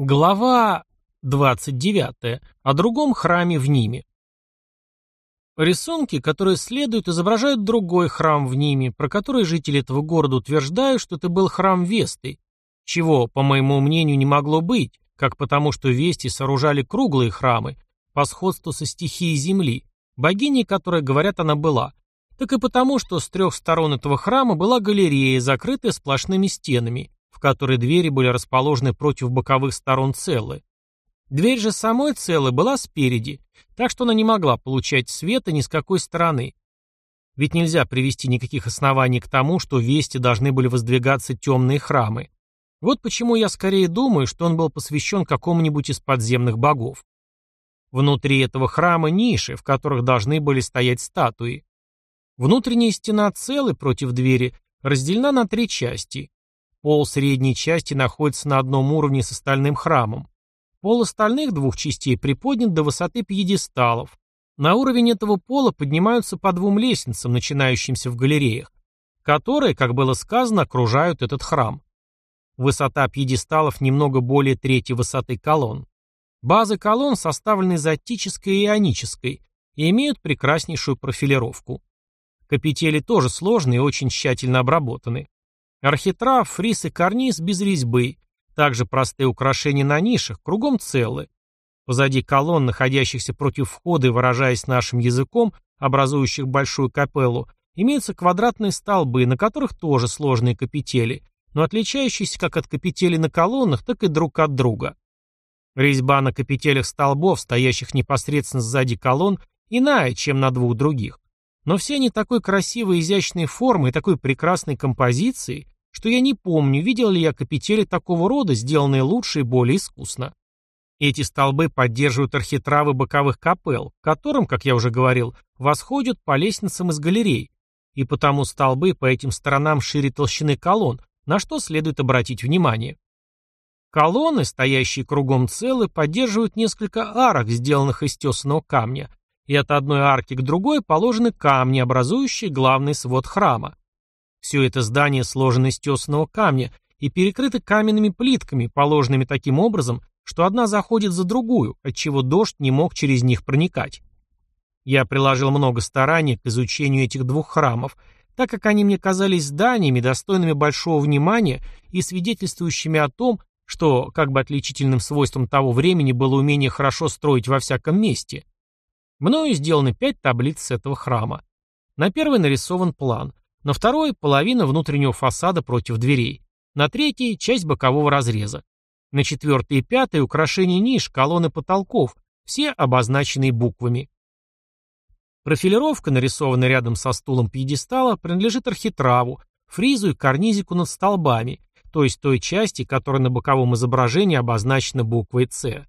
Глава 29. О другом храме в Ниме. Рисунки, которые следуют, изображают другой храм в Ниме, про который жители этого города утверждают, что это был храм Весты, чего, по моему мнению, не могло быть, как потому, что Вести сооружали круглые храмы, по сходству со стихией Земли, богиней которой, говорят, она была, так и потому, что с трех сторон этого храма была галерея, закрытая сплошными стенами, в которой двери были расположены против боковых сторон целы. Дверь же самой целы была спереди, так что она не могла получать света ни с какой стороны. Ведь нельзя привести никаких оснований к тому, что в Весте должны были воздвигаться темные храмы. Вот почему я скорее думаю, что он был посвящен какому-нибудь из подземных богов. Внутри этого храма ниши, в которых должны были стоять статуи. Внутренняя стена целы против двери разделена на три части. Пол средней части находится на одном уровне с остальным храмом. Пол остальных двух частей приподнят до высоты пьедесталов. На уровень этого пола поднимаются по двум лестницам, начинающимся в галереях, которые, как было сказано, окружают этот храм. Высота пьедесталов немного более трети высоты колонн. Базы колонн составлены из аттической и ионической и имеют прекраснейшую профилировку. Капители тоже сложные и очень тщательно обработаны. Архитрав, фриз и карниз без резьбы. Также простые украшения на нишах, кругом целы. Позади колонн, находящихся против входа и выражаясь нашим языком, образующих большую капеллу, имеются квадратные столбы, на которых тоже сложные капители, но отличающиеся как от капителей на колоннах, так и друг от друга. Резьба на капителях столбов, стоящих непосредственно сзади колонн, иная, чем на двух других. Но все они такой красивой изящной формы и такой прекрасной композиции, что я не помню, видел ли я капители такого рода, сделанные лучше и более искусно. Эти столбы поддерживают архитравы боковых капел, которым, как я уже говорил, восходят по лестницам из галерей, и потому столбы по этим сторонам шире толщины колонн, на что следует обратить внимание. Колонны, стоящие кругом целы, поддерживают несколько арок, сделанных из тесаного камня, и от одной арки к другой положены камни, образующие главный свод храма. Все это здание сложено из тесаного камня и перекрыто каменными плитками, положенными таким образом, что одна заходит за другую, отчего дождь не мог через них проникать. Я приложил много стараний к изучению этих двух храмов, так как они мне казались зданиями, достойными большого внимания и свидетельствующими о том, что, как бы отличительным свойством того времени было умение хорошо строить во всяком месте – Мною сделаны пять таблиц с этого храма. На первой нарисован план, на второй – половина внутреннего фасада против дверей, на третьей – часть бокового разреза, на четвертой и пятой – украшения ниш, колонны потолков, все обозначенные буквами. Профилировка, нарисованная рядом со стулом пьедестала, принадлежит архитраву, фризу и карнизику над столбами, то есть той части, которая на боковом изображении обозначена буквой «С».